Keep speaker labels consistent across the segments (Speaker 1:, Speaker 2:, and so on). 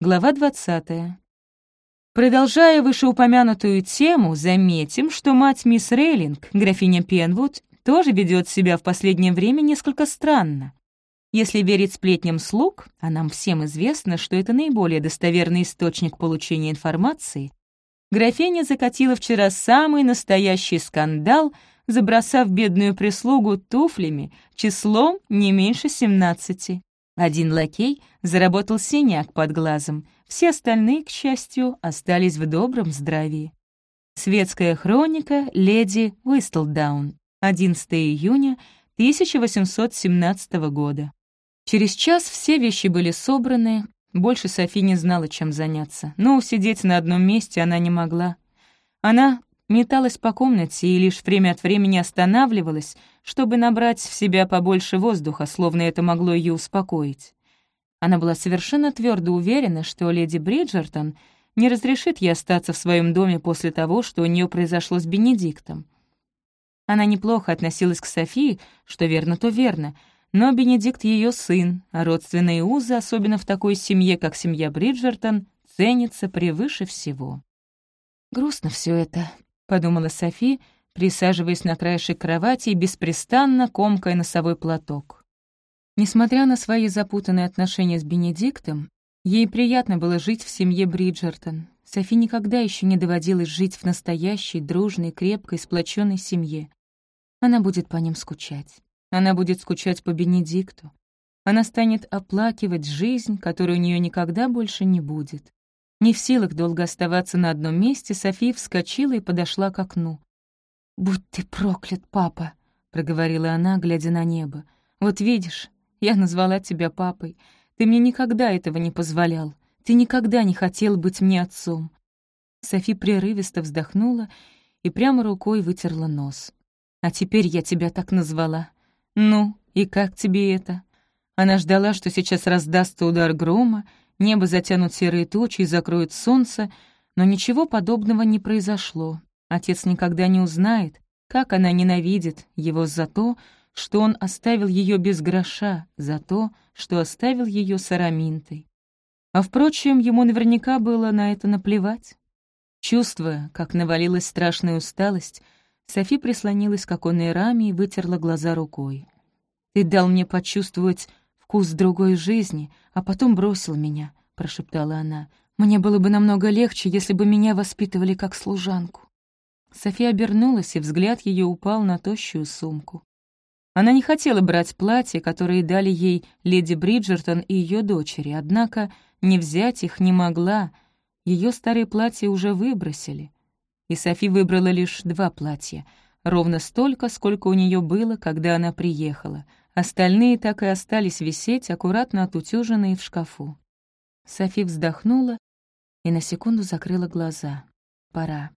Speaker 1: Глава 20. Продолжая вышеупомянутую тему, заметим, что мать мисс Рейлинг, графиня Пенвуд, тоже ведет себя в последнее время несколько странно. Если верить сплетням слуг, а нам всем известно, что это наиболее достоверный источник получения информации, графиня закатила вчера самый настоящий скандал, забросав бедную прислугу туфлями числом не меньше семнадцати. Один лакей заработал синяк под глазом, все остальные, к счастью, остались в добром здравии. Светская хроника леди Уистлдаун, 11 июня 1817 года. Через час все вещи были собраны, больше Софи не знала, чем заняться, но усидеть на одном месте она не могла. Она металась по комнате и лишь время от времени останавливалась, чтобы набрать в себя побольше воздуха, словно это могло ее успокоить. Она была совершенно твердо уверена, что леди Бриджертон не разрешит ей остаться в своем доме после того, что у нее произошло с Бенедиктом. Она неплохо относилась к Софии, что верно, то верно, но Бенедикт — ее сын, а родственные узы, особенно в такой семье, как семья Бриджертон, ценятся превыше всего. Грустно все это, — подумала Софи, присаживаясь на краешек кровати и беспрестанно комкая носовой платок. Несмотря на свои запутанные отношения с Бенедиктом, ей приятно было жить в семье Бриджертон. Софи никогда еще не доводилось жить в настоящей, дружной, крепкой, сплоченной семье. Она будет по ним скучать. Она будет скучать по Бенедикту. Она станет оплакивать жизнь, которой у нее никогда больше не будет. Не в силах долго оставаться на одном месте, София вскочила и подошла к окну. «Будь ты проклят, папа!» — проговорила она, глядя на небо. «Вот видишь, я назвала тебя папой. Ты мне никогда этого не позволял. Ты никогда не хотел быть мне отцом». Софи прерывисто вздохнула и прямо рукой вытерла нос. «А теперь я тебя так назвала. Ну, и как тебе это?» Она ждала, что сейчас раздастся удар грома, Небо затянут серые тучи и закроет солнце, но ничего подобного не произошло. Отец никогда не узнает, как она ненавидит его за то, что он оставил ее без гроша, за то, что оставил ее с Араминтой. А, впрочем, ему наверняка было на это наплевать. Чувствуя, как навалилась страшная усталость, Софи прислонилась к оконной раме и вытерла глаза рукой. «Ты дал мне почувствовать вкус другой жизни, а потом бросил меня», — прошептала она. «Мне было бы намного легче, если бы меня воспитывали как служанку». София обернулась, и взгляд ее упал на тощую сумку. Она не хотела брать платье, которое дали ей леди Бриджертон и ее дочери, однако не взять их не могла. Ее старые платья уже выбросили. И Софи выбрала лишь два платья, ровно столько, сколько у нее было, когда она приехала — Остальные так и остались висеть, аккуратно отутюженные в шкафу. Софи вздохнула и на секунду закрыла глаза. Пора.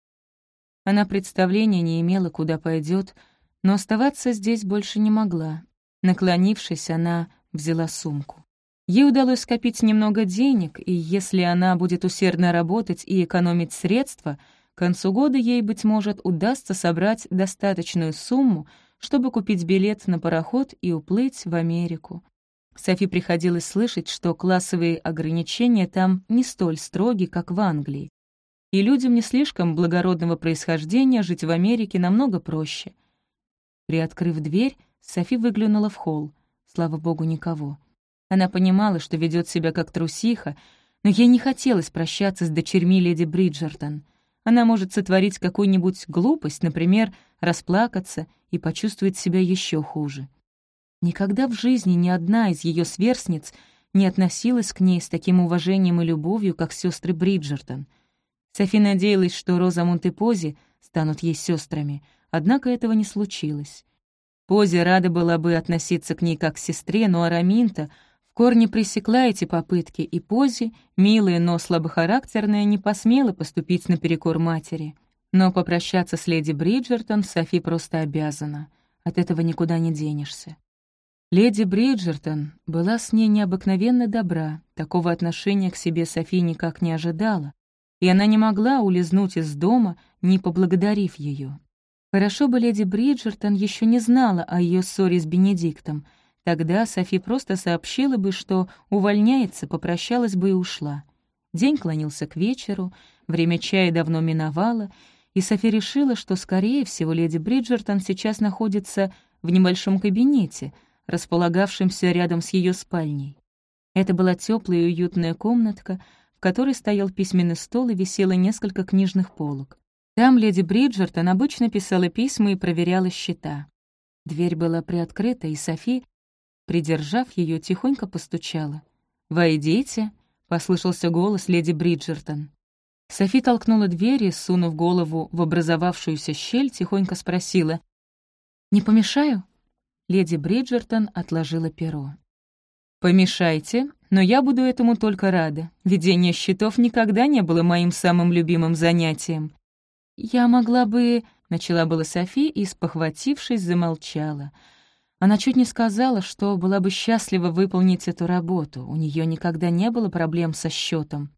Speaker 1: Она представления не имела, куда пойдет, но оставаться здесь больше не могла. Наклонившись, она взяла сумку. Ей удалось скопить немного денег, и если она будет усердно работать и экономить средства, к концу года ей, быть может, удастся собрать достаточную сумму, чтобы купить билет на пароход и уплыть в Америку. Софи приходилось слышать, что классовые ограничения там не столь строги, как в Англии. И людям не слишком благородного происхождения жить в Америке намного проще. Приоткрыв дверь, Софи выглянула в холл. Слава богу, никого. Она понимала, что ведет себя как трусиха, но ей не хотелось прощаться с дочерьми леди Бриджертон — она может сотворить какую-нибудь глупость, например, расплакаться и почувствовать себя еще хуже. Никогда в жизни ни одна из ее сверстниц не относилась к ней с таким уважением и любовью, как сестры Бриджертон. Софи надеялась, что Розамунд и Пози станут ей сестрами, однако этого не случилось. Пози рада была бы относиться к ней как к сестре, но Араминта — корне пресекла эти попытки, и Пози, милая, но слабохарактерная, не посмела поступить наперекор матери. Но попрощаться с леди Бриджертон Софи просто обязана. От этого никуда не денешься. Леди Бриджертон была с ней необыкновенно добра, такого отношения к себе Софи никак не ожидала. и она не могла улизнуть из дома, не поблагодарив ее. Хорошо бы леди Бриджертон еще не знала о ее ссоре с Бенедиктом. Тогда Софи просто сообщила бы, что увольняется, попрощалась бы и ушла. День клонился к вечеру, время чая давно миновало, и Софи решила, что, скорее всего, леди Бриджертон сейчас находится в небольшом кабинете, располагавшемся рядом с ее спальней. Это была теплая и уютная комнатка, в которой стоял письменный стол и висело несколько книжных полок. Там леди Бриджертон обычно писала письма и проверяла счета. Дверь была приоткрыта, и Софи, придержав ее, тихонько постучала. «Войдите», — послышался голос леди Бриджертон. Софи толкнула дверь и, сунув голову в образовавшуюся щель, тихонько спросила. «Не помешаю?» Леди Бриджертон отложила перо. «Помешайте, но я буду этому только рада. Ведение счетов никогда не было моим самым любимым занятием. «Я могла бы...» — начала была Софи и, спохватившись, замолчала. Она чуть не сказала, что была бы счастлива выполнить эту работу. У нее никогда не было проблем со счетом.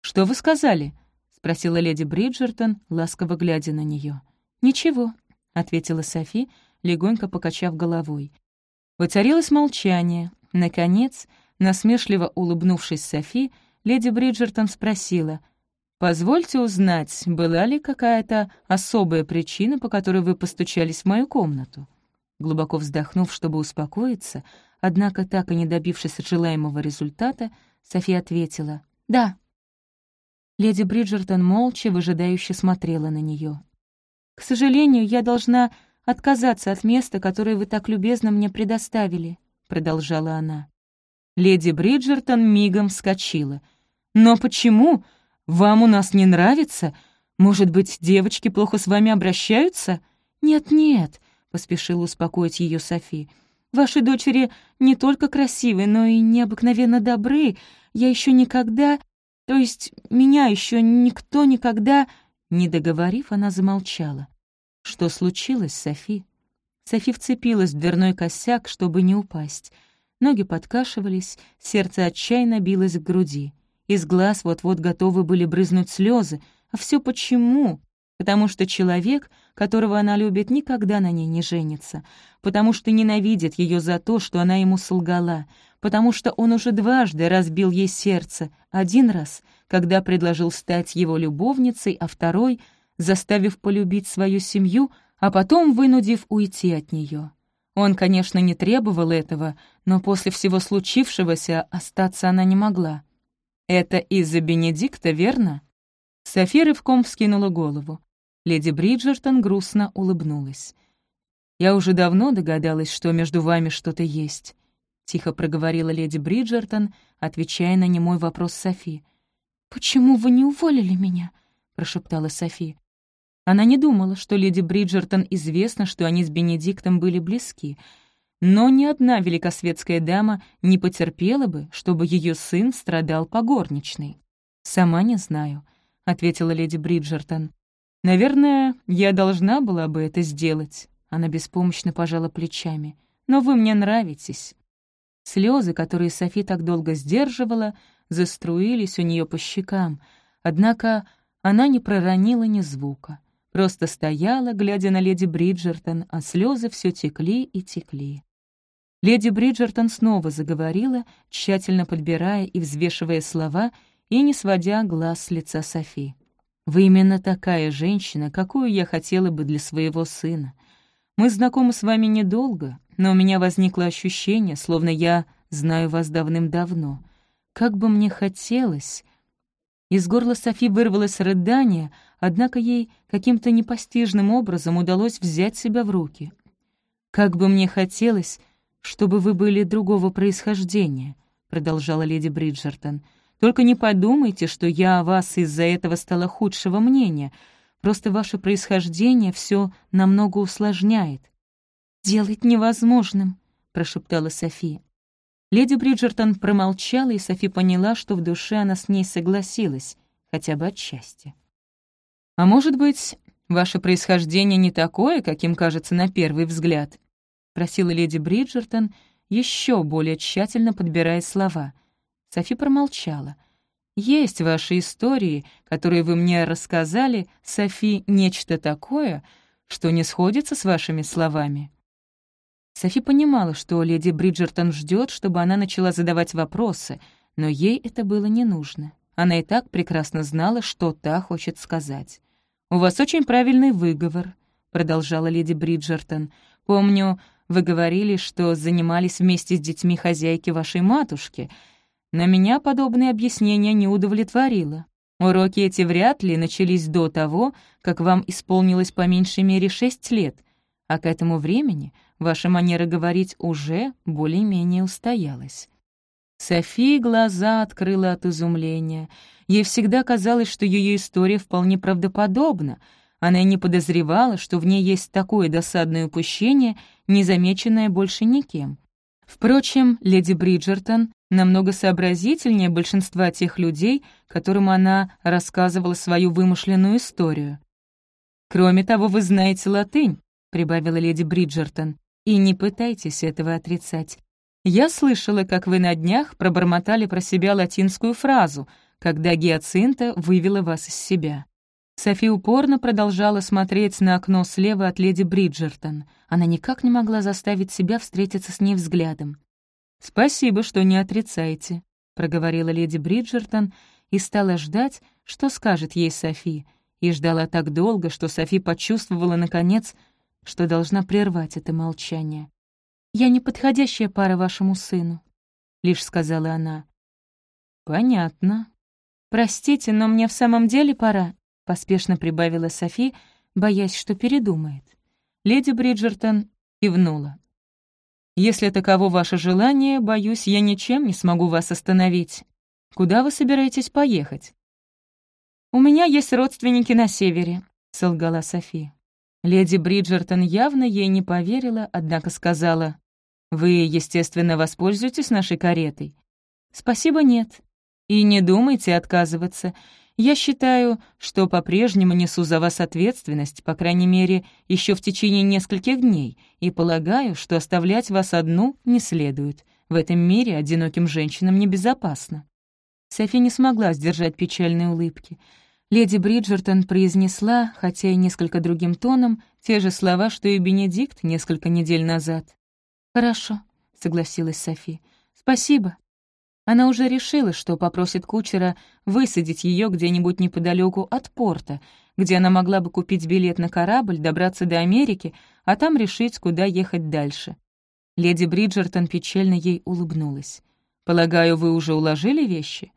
Speaker 1: «Что вы сказали?» — спросила леди Бриджертон, ласково глядя на нее. «Ничего», — ответила Софи, легонько покачав головой. Воцарилось молчание. Наконец, насмешливо улыбнувшись Софи, леди Бриджертон спросила — Позвольте узнать, была ли какая-то особая причина, по которой вы постучались в мою комнату?» Глубоко вздохнув, чтобы успокоиться, однако так и не добившись желаемого результата, София ответила «Да». Леди Бриджертон молча, выжидающе смотрела на нее. «К сожалению, я должна отказаться от места, которое вы так любезно мне предоставили», — продолжала она. Леди Бриджертон мигом вскочила. «Но почему?» Вам у нас не нравится? Может быть, девочки плохо с вами обращаются?» «Нет-нет», — поспешила успокоить ее Софи. «Ваши дочери не только красивы, но и необыкновенно добры. Я еще никогда... То есть меня еще никто никогда...» Не договорив, она замолчала. «Что случилось, Софи?» Софи вцепилась в дверной косяк, чтобы не упасть. Ноги подкашивались, сердце отчаянно билось в груди. Из глаз вот-вот готовы были брызнуть слезы. А все почему? Потому что человек, которого она любит, никогда на ней не женится, потому что ненавидит ее за то, что она ему солгала, потому что он уже дважды разбил ей сердце, один раз, когда предложил стать его любовницей, а второй — заставив полюбить свою семью, а потом вынудив уйти от нее. Он, конечно, не требовал этого, но после всего случившегося остаться она не могла. «Это из-за Бенедикта, верно?» София рывком вскинула голову. Леди Бриджертон грустно улыбнулась. «Я уже давно догадалась, что между вами что-то есть», — тихо проговорила леди Бриджертон, отвечая на немой вопрос Софи. «Почему вы не уволили меня?» — прошептала Софи. Она не думала, что леди Бриджертон известно, что они с Бенедиктом были близки — но ни одна великосветская дама не потерпела бы, чтобы ее сын страдал по горничной. «Сама не знаю», — ответила леди Бриджертон. «Наверное, я должна была бы это сделать». Она беспомощно пожала плечами. «Но вы мне нравитесь». Слезы, которые Софи так долго сдерживала, заструились у нее по щекам, однако она не проронила ни звука. Просто стояла, глядя на леди Бриджертон, а слезы все текли и текли. Леди Бриджертон снова заговорила, тщательно подбирая и взвешивая слова и не сводя глаз с лица Софи. «Вы именно такая женщина, какую я хотела бы для своего сына. Мы знакомы с вами недолго, но у меня возникло ощущение, словно я знаю вас давным-давно. Как бы мне хотелось...» Из горла Софи вырвалось рыдание, однако ей каким-то непостижным образом удалось взять себя в руки. «Как бы мне хотелось, чтобы вы были другого происхождения», — продолжала леди Бриджертон. «Только не подумайте, что я о вас из-за этого стала худшего мнения. Просто ваше происхождение все намного усложняет». «Делать невозможным», — прошептала София. Леди Бриджертон промолчала, и Софи поняла, что в душе она с ней согласилась, хотя бы отчасти. «А может быть, ваше происхождение не такое, каким кажется на первый взгляд?» спросила леди Бриджертон, еще более тщательно подбирая слова. Софи промолчала. Есть в вашей истории, которые вы мне рассказали, Софи, нечто такое, что не сходится с вашими словами?» Софи понимала, что леди Бриджертон ждет, чтобы она начала задавать вопросы, но ей это было не нужно. Она и так прекрасно знала, что та хочет сказать. «У вас очень правильный выговор», — продолжала леди Бриджертон. «Помню, вы говорили, что занимались вместе с детьми хозяйки вашей матушки, но меня подобное объяснение не удовлетворило. Уроки эти вряд ли начались до того, как вам исполнилось по меньшей мере шесть лет, а к этому времени ваша манера говорить уже более-менее устоялась. София глаза открыла от изумления. Ей всегда казалось, что ее история вполне правдоподобна. Она и не подозревала, что в ней есть такое досадное упущение, незамеченное больше никем. Впрочем, леди Бриджертон намного сообразительнее большинства тех людей, которым она рассказывала свою вымышленную историю. «Кроме того, вы знаете латынь», — прибавила леди Бриджертон, «и не пытайтесь этого отрицать. Я слышала, как вы на днях пробормотали про себя латинскую фразу, когда Гиацинта вывела вас из себя». Софи упорно продолжала смотреть на окно слева от леди Бриджертон. Она никак не могла заставить себя встретиться с ней взглядом. «Спасибо, что не отрицаете», — проговорила леди Бриджертон и стала ждать, что скажет ей Софи, и ждала так долго, что Софи почувствовала, наконец, что должна прервать это молчание. «Я не подходящая пара вашему сыну», — лишь сказала она. «Понятно. Простите, но мне в самом деле пора», — поспешно прибавила Софи, боясь, что передумает. Леди Бриджертон кивнула. «Если таково ваше желание, боюсь, я ничем не смогу вас остановить. Куда вы собираетесь поехать?» «У меня есть родственники на севере», — солгала Софи. Леди Бриджертон явно ей не поверила, однако сказала, «Вы, естественно, воспользуетесь нашей каретой?» «Спасибо, нет. И не думайте отказываться. Я считаю, что по-прежнему несу за вас ответственность, по крайней мере, еще в течение нескольких дней, и полагаю, что оставлять вас одну не следует. В этом мире одиноким женщинам небезопасно». Софи не смогла сдержать печальной улыбки. Леди Бриджертон произнесла, хотя и несколько другим тоном, те же слова, что и Бенедикт несколько недель назад. «Хорошо», — согласилась Софи. «Спасибо». Она уже решила, что попросит кучера высадить ее где-нибудь неподалеку от порта, где она могла бы купить билет на корабль, добраться до Америки, а там решить, куда ехать дальше. Леди Бриджертон печально ей улыбнулась. «Полагаю, вы уже уложили вещи?»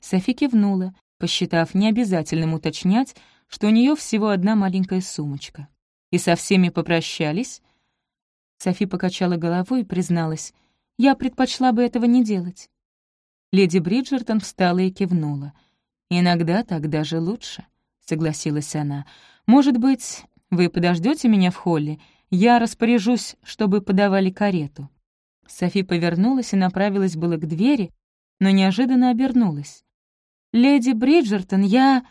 Speaker 1: Софи кивнула, посчитав необязательным уточнять, что у нее всего одна маленькая сумочка. «И со всеми попрощались?» Софи покачала головой и призналась. «Я предпочла бы этого не делать». Леди Бриджертон встала и кивнула. «Иногда так даже лучше», — согласилась она. «Может быть, вы подождете меня в холле? Я распоряжусь, чтобы подавали карету». Софи повернулась и направилась было к двери, но неожиданно обернулась. «Леди Бриджертон, я...»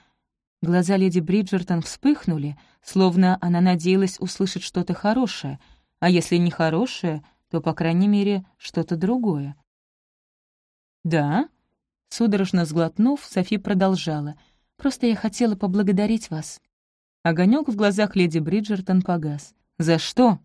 Speaker 1: Глаза леди Бриджертон вспыхнули, словно она надеялась услышать что-то хорошее — а если не хорошее, то, по крайней мере, что-то другое. «Да?» — судорожно сглотнув, Софи продолжала. «Просто я хотела поблагодарить вас». Огонек в глазах леди Бриджертон погас. «За что?»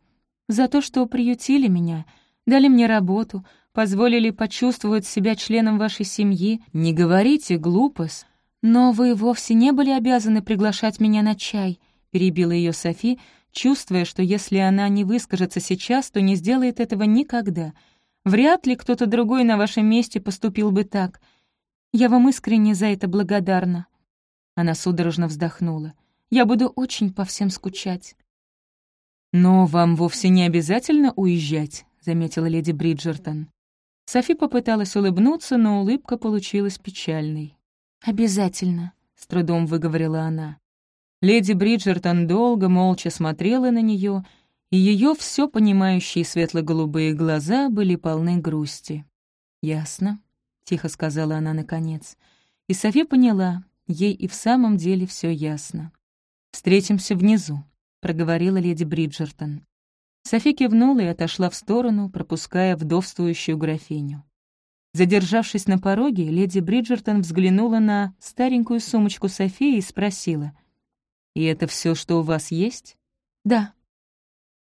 Speaker 1: «За то, что приютили меня, дали мне работу, позволили почувствовать себя членом вашей семьи. Не говорите глупость. Но вы вовсе не были обязаны приглашать меня на чай», — перебила ее Софи, чувствуя, что если она не выскажется сейчас, то не сделает этого никогда. Вряд ли кто-то другой на вашем месте поступил бы так. Я вам искренне за это благодарна». Она судорожно вздохнула. «Я буду очень по всем скучать». «Но вам вовсе не обязательно уезжать», — заметила леди Бриджертон. Софи попыталась улыбнуться, но улыбка получилась печальной. «Обязательно», — с трудом выговорила она. Леди Бриджертон долго молча смотрела на нее, и ее все понимающие светло-голубые глаза были полны грусти. «Ясно», — тихо сказала она наконец. И Софи поняла, ей и в самом деле все ясно. «Встретимся внизу», — проговорила леди Бриджертон. Софи кивнула и отошла в сторону, пропуская вдовствующую графиню. Задержавшись на пороге, леди Бриджертон взглянула на старенькую сумочку Софии и спросила. «И это все, что у вас есть?» «Да».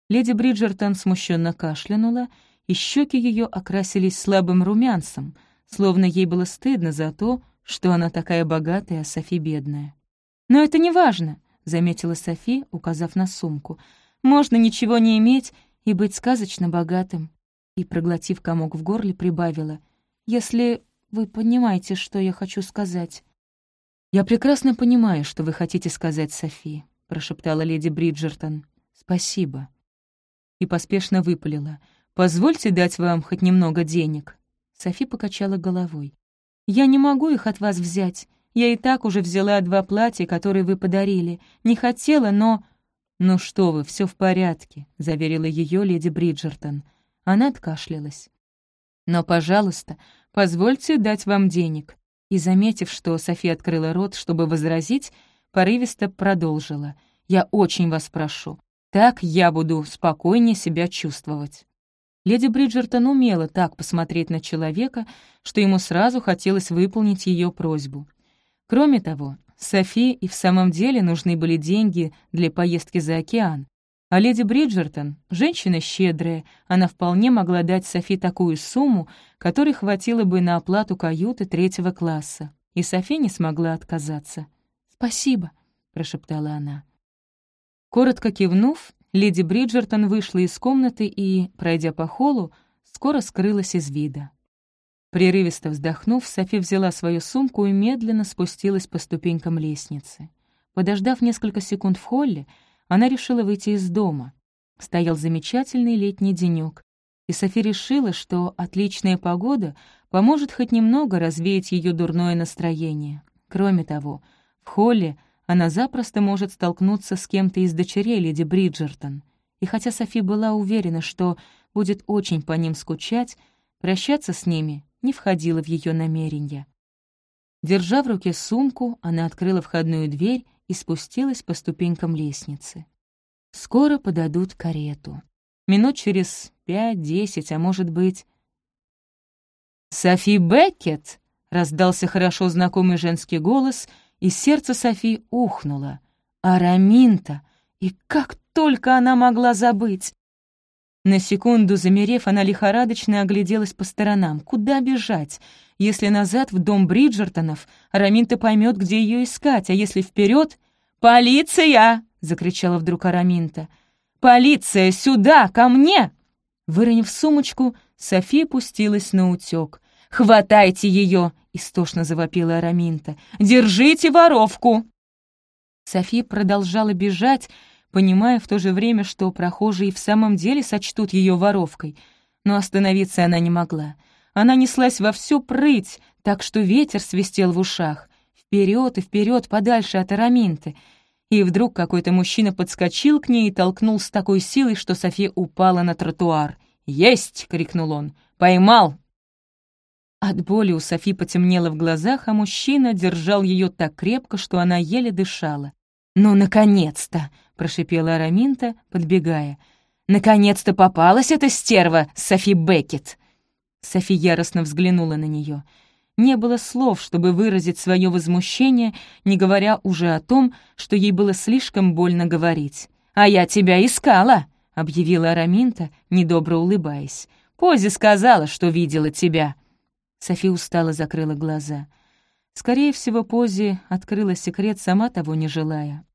Speaker 1: Леди Бриджертон смущенно кашлянула, и щеки ее окрасились слабым румянцем, словно ей было стыдно за то, что она такая богатая, а Софи бедная. «Но это не важно», — заметила Софи, указав на сумку. «Можно ничего не иметь и быть сказочно богатым». И, проглотив комок в горле, прибавила. «Если вы понимаете, что я хочу сказать». «Я прекрасно понимаю, что вы хотите сказать, Софи», — прошептала леди Бриджертон. «Спасибо». И поспешно выпалила. «Позвольте дать вам хоть немного денег». Софи покачала головой. «Я не могу их от вас взять. Я и так уже взяла два платья, которые вы подарили. Не хотела, но...» «Ну что вы, все в порядке», — заверила ее леди Бриджертон. Она откашлялась. «Но, пожалуйста, позвольте дать вам денег». И, заметив, что София открыла рот, чтобы возразить, порывисто продолжила. «Я очень вас прошу. Так я буду спокойнее себя чувствовать». Леди Бриджертон умела так посмотреть на человека, что ему сразу хотелось выполнить ее просьбу. Кроме того, Софии и в самом деле нужны были деньги для поездки за океан. А леди Бриджертон — женщина щедрая, она вполне могла дать Софи такую сумму, которой хватило бы на оплату каюты третьего класса. И Софи не смогла отказаться. «Спасибо», — прошептала она. Коротко кивнув, леди Бриджертон вышла из комнаты и, пройдя по холлу, скоро скрылась из вида. Прерывисто вздохнув, Софи взяла свою сумку и медленно спустилась по ступенькам лестницы. Подождав несколько секунд в холле, она решила выйти из дома. Стоял замечательный летний денёк, и Софи решила, что отличная погода поможет хоть немного развеять ее дурное настроение. Кроме того, в холле она запросто может столкнуться с кем-то из дочерей леди Бриджертон. И хотя Софи была уверена, что будет очень по ним скучать, прощаться с ними не входило в ее намерения. Держа в руке сумку, она открыла входную дверь и спустилась по ступенькам лестницы. Скоро подадут карету. Минут через пять-десять, а может быть... «Софи Беккет!» — раздался хорошо знакомый женский голос, и сердце Софи ухнуло. «Араминта! И как только она могла забыть! На секунду замерев, она лихорадочно огляделась по сторонам. Куда бежать? Если назад, в дом Бриджертонов, Араминта поймет, где ее искать, а если вперед, «Полиция!» — закричала вдруг Араминта. «Полиция! Сюда! Ко мне!» Выронив сумочку, София пустилась на утек. «Хватайте ее!» — истошно завопила Араминта. «Держите воровку!» София продолжала бежать, понимая в то же время, что прохожие в самом деле сочтут ее воровкой. Но остановиться она не могла. Она неслась во всю прыть, так что ветер свистел в ушах. Вперед и вперед, подальше от Араминты. И вдруг какой-то мужчина подскочил к ней и толкнул с такой силой, что София упала на тротуар. «Есть!» — крикнул он. «Поймал!» От боли у Софи потемнело в глазах, а мужчина держал ее так крепко, что она еле дышала. «Ну, наконец-то!» — прошипела Араминта, подбегая. «Наконец-то попалась эта стерва, Софи Беккет!» Софи яростно взглянула на нее. Не было слов, чтобы выразить свое возмущение, не говоря уже о том, что ей было слишком больно говорить. «А я тебя искала!» — объявила Араминта, недобро улыбаясь. «Пози сказала, что видела тебя!» Софи устало закрыла глаза. Скорее всего, Пози открыла секрет, сама того не желая.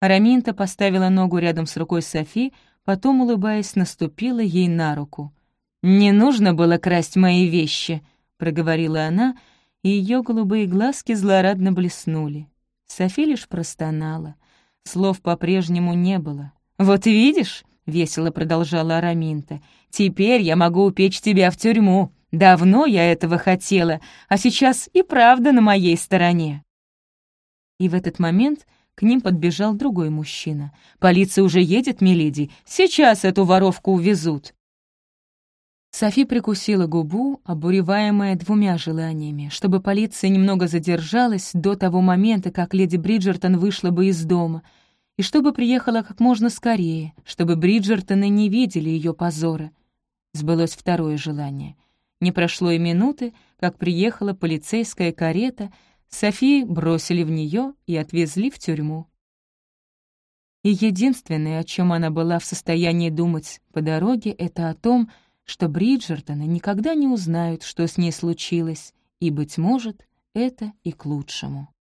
Speaker 1: Араминта поставила ногу рядом с рукой Софи, потом, улыбаясь, наступила ей на руку. «Не нужно было красть мои вещи», — проговорила она, и ее голубые глазки злорадно блеснули. Софи лишь простонала. Слов по-прежнему не было. «Вот видишь», — весело продолжала Араминта, «теперь я могу упечь тебя в тюрьму. Давно я этого хотела, а сейчас и правда на моей стороне». И в этот момент к ним подбежал другой мужчина. «Полиция уже едет, миледи. Сейчас эту воровку увезут». Софи прикусила губу, обуреваемая двумя желаниями, чтобы полиция немного задержалась до того момента, как леди Бриджертон вышла бы из дома, и чтобы приехала как можно скорее, чтобы Бриджертоны не видели ее позора. Сбылось второе желание. Не прошло и минуты, как приехала полицейская карета, Софи бросили в нее и отвезли в тюрьму. И единственное, о чем она была в состоянии думать по дороге, это о том, что Бриджертоны никогда не узнают, что с ней случилось, и, быть может, это и к лучшему.